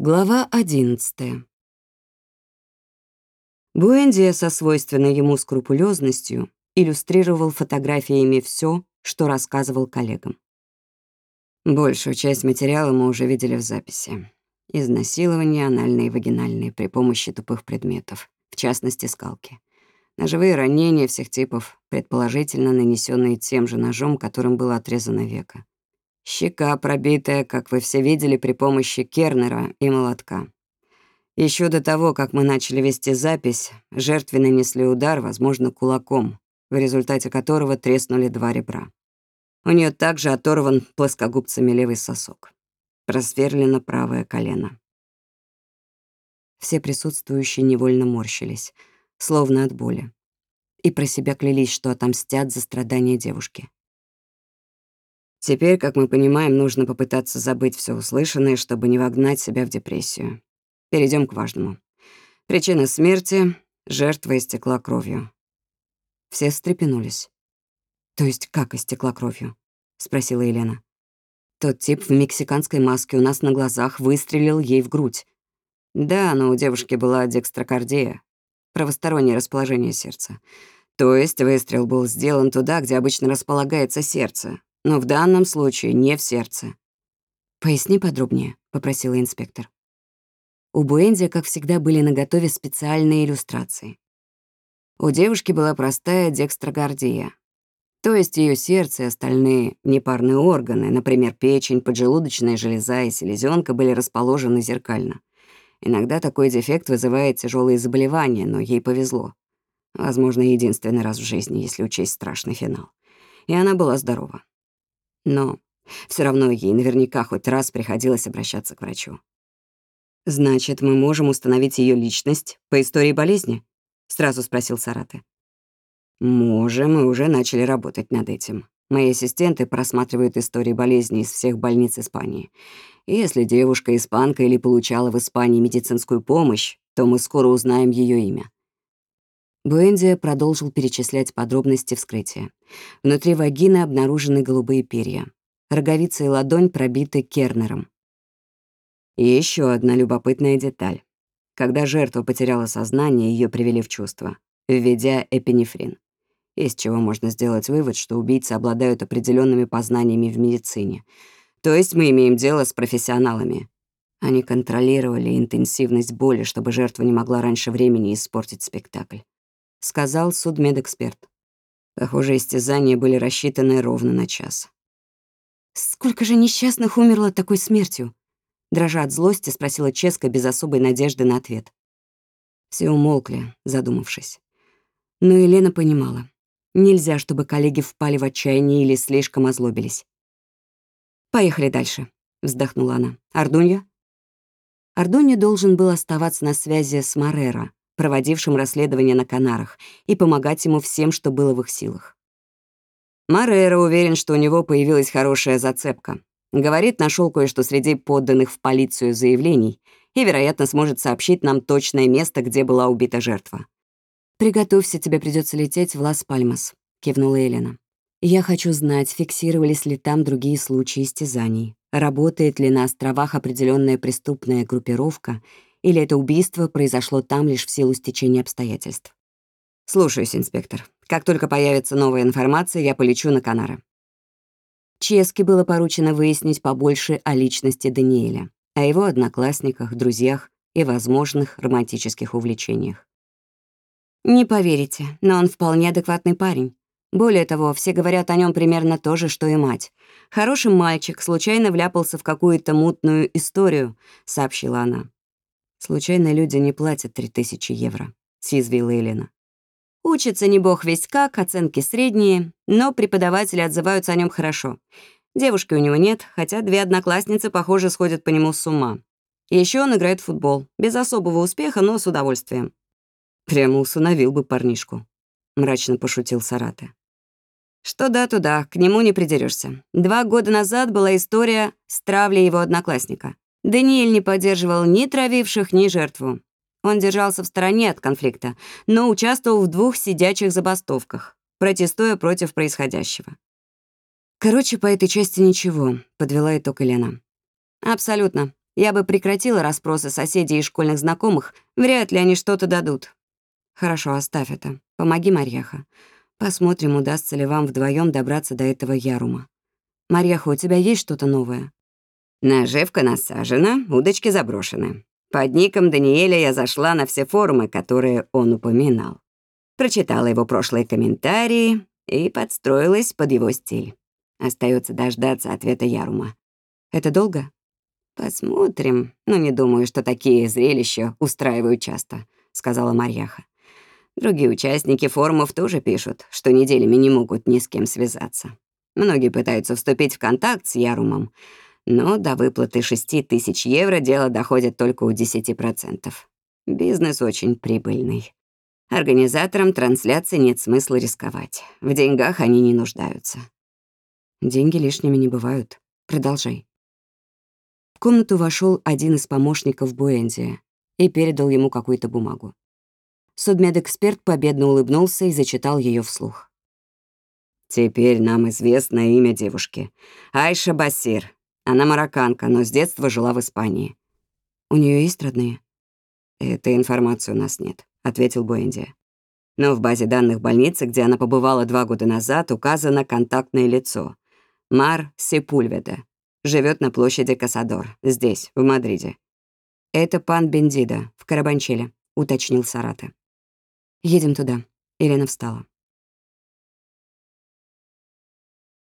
Глава одиннадцатая. Буэндия со свойственной ему скрупулезностью иллюстрировал фотографиями все, что рассказывал коллегам. Большую часть материала мы уже видели в записи. Изнасилования, анальные и вагинальные, при помощи тупых предметов, в частности, скалки. Ножевые ранения всех типов, предположительно нанесенные тем же ножом, которым было отрезано веко. Щека пробитая, как вы все видели, при помощи кернера и молотка. Еще до того, как мы начали вести запись, жертве нанесли удар, возможно, кулаком, в результате которого треснули два ребра. У нее также оторван плоскогубцами левый сосок. Просверлено правое колено. Все присутствующие невольно морщились, словно от боли, и про себя клялись, что отомстят за страдания девушки. Теперь, как мы понимаем, нужно попытаться забыть все услышанное, чтобы не вогнать себя в депрессию. Перейдем к важному. Причина смерти — жертва истекла кровью. Все встрепенулись. «То есть как истекла кровью?» — спросила Елена. Тот тип в мексиканской маске у нас на глазах выстрелил ей в грудь. Да, но у девушки была декстрокардия, правостороннее расположение сердца. То есть выстрел был сделан туда, где обычно располагается сердце, но в данном случае не в сердце. «Поясни подробнее», — попросила инспектор. У Буэнди, как всегда, были наготове специальные иллюстрации. У девушки была простая декстрогардия, то есть ее сердце и остальные непарные органы, например, печень, поджелудочная железа и селезенка, были расположены зеркально. Иногда такой дефект вызывает тяжелые заболевания, но ей повезло. Возможно, единственный раз в жизни, если учесть страшный финал. И она была здорова. Но все равно ей наверняка хоть раз приходилось обращаться к врачу. «Значит, мы можем установить ее личность по истории болезни?» — сразу спросил Сараты. «Можем, и уже начали работать над этим. Мои ассистенты просматривают истории болезни из всех больниц Испании. И если девушка испанка или получала в Испании медицинскую помощь, то мы скоро узнаем ее имя. Буэндия продолжил перечислять подробности вскрытия. Внутри вагины обнаружены голубые перья. Роговица и ладонь пробиты кернером. И еще одна любопытная деталь. Когда жертва потеряла сознание, ее привели в чувство, введя эпинефрин. Из чего можно сделать вывод, что убийцы обладают определенными познаниями в медицине. То есть мы имеем дело с профессионалами. Они контролировали интенсивность боли, чтобы жертва не могла раньше времени испортить спектакль. — сказал судмедэксперт. Похоже, истязания были рассчитаны ровно на час. «Сколько же несчастных умерло такой смертью?» Дрожа от злости, спросила Ческа без особой надежды на ответ. Все умолкли, задумавшись. Но Елена понимала. Нельзя, чтобы коллеги впали в отчаяние или слишком озлобились. «Поехали дальше», — вздохнула она. «Ардунья?» Ардунья должен был оставаться на связи с Морера, проводившим расследование на Канарах, и помогать ему всем, что было в их силах. Маррера уверен, что у него появилась хорошая зацепка. Говорит, нашел кое-что среди подданных в полицию заявлений и, вероятно, сможет сообщить нам точное место, где была убита жертва. «Приготовься, тебе придется лететь в Лас-Пальмас», — кивнула Елена. «Я хочу знать, фиксировались ли там другие случаи истязаний, работает ли на островах определенная преступная группировка или это убийство произошло там лишь в силу стечения обстоятельств. Слушаюсь, инспектор. Как только появится новая информация, я полечу на Канары. Ческе было поручено выяснить побольше о личности Даниэля, о его одноклассниках, друзьях и возможных романтических увлечениях. Не поверите, но он вполне адекватный парень. Более того, все говорят о нем примерно то же, что и мать. «Хороший мальчик, случайно вляпался в какую-то мутную историю», — сообщила она. Случайно люди не платят 3000 евро, съязвила Елена. Учится не бог весь как, оценки средние, но преподаватели отзываются о нем хорошо. Девушки у него нет, хотя две одноклассницы, похоже, сходят по нему с ума. Еще он играет в футбол. Без особого успеха, но с удовольствием. Прямо усыновил бы парнишку. Мрачно пошутил Сараты. Что да, туда, к нему не придерешься. Два года назад была история с травлей его одноклассника. Даниэль не поддерживал ни травивших, ни жертву. Он держался в стороне от конфликта, но участвовал в двух сидячих забастовках, протестуя против происходящего. «Короче, по этой части ничего», — подвела итог Елена. «Абсолютно. Я бы прекратила расспросы соседей и школьных знакомых, вряд ли они что-то дадут. Хорошо, оставь это. Помоги, Марьяха. Посмотрим, удастся ли вам вдвоем добраться до этого Ярума. Марьяха, у тебя есть что-то новое? Наживка насажена, удочки заброшены. Под ником Даниэля я зашла на все форумы, которые он упоминал. Прочитала его прошлые комментарии и подстроилась под его стиль. Остается дождаться ответа Ярума. Это долго? Посмотрим. Но не думаю, что такие зрелища устраивают часто, сказала Марьяха. Другие участники форумов тоже пишут, что неделями не могут ни с кем связаться. Многие пытаются вступить в контакт с Ярумом, но до выплаты 6 тысяч евро дело доходит только у 10%. Бизнес очень прибыльный. Организаторам трансляции нет смысла рисковать. В деньгах они не нуждаются. Деньги лишними не бывают. Продолжай. В комнату вошел один из помощников Буэнди и передал ему какую-то бумагу. Судмедэксперт победно улыбнулся и зачитал ее вслух. «Теперь нам известно имя девушки. Айша Басир. Она марокканка, но с детства жила в Испании. У нее есть родные?» «Этой информации у нас нет», — ответил Буэнди. «Но в базе данных больницы, где она побывала два года назад, указано контактное лицо. Мар Сепульведа. Живет на площади Касадор, здесь, в Мадриде». «Это пан Бендида, в Карабанчеле», — уточнил Сарата. «Едем туда». Елена встала.